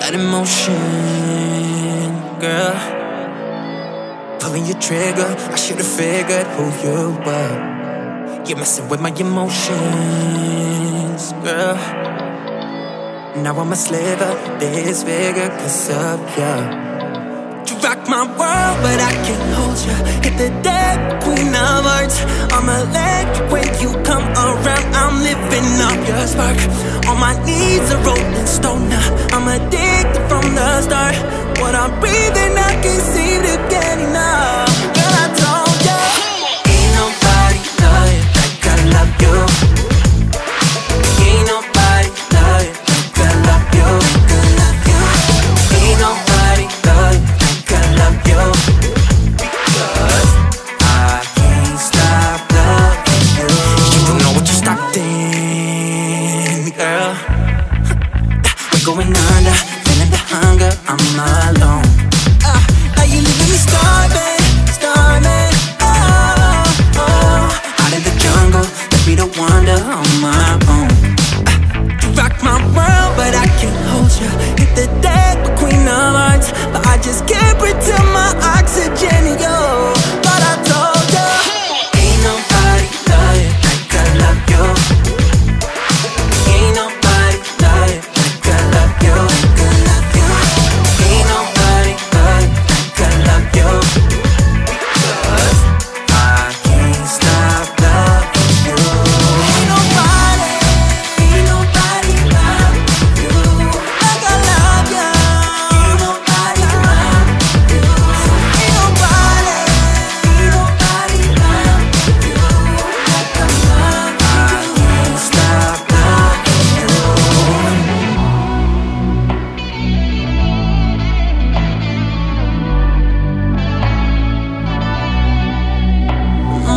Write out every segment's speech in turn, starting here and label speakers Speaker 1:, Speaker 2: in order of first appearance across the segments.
Speaker 1: that emotion, girl. Pulling your trigger, I should've figured who you were. You're messing with my emotions, girl. Now I'm a slaver, this figure cause of you. You rock my world, but I can't your spark. On my knees, a rolling stone now. I'm addicted from the start. What I'm breathing, I can't seem under, feeling the hunger. I'm alone. Ah, are you leaving me starving, starving? Oh, oh. Out in the jungle, left me to wander on my own. You rock my world, but I can't hold you. Hit the deck, queen of hearts. But I just can't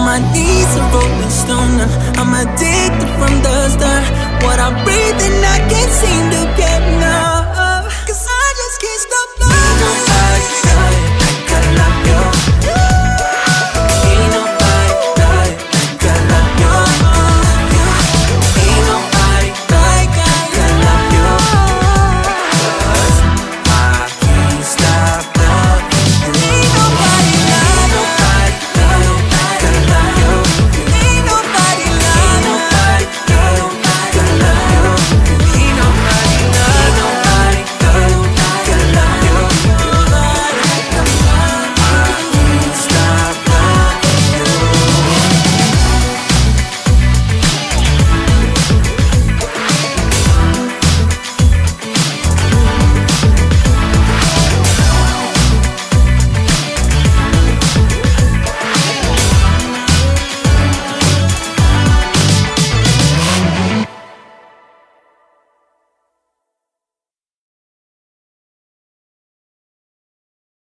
Speaker 1: My knees are rolling stone. I'm addicted from the start. What I'm breathing, I get enough.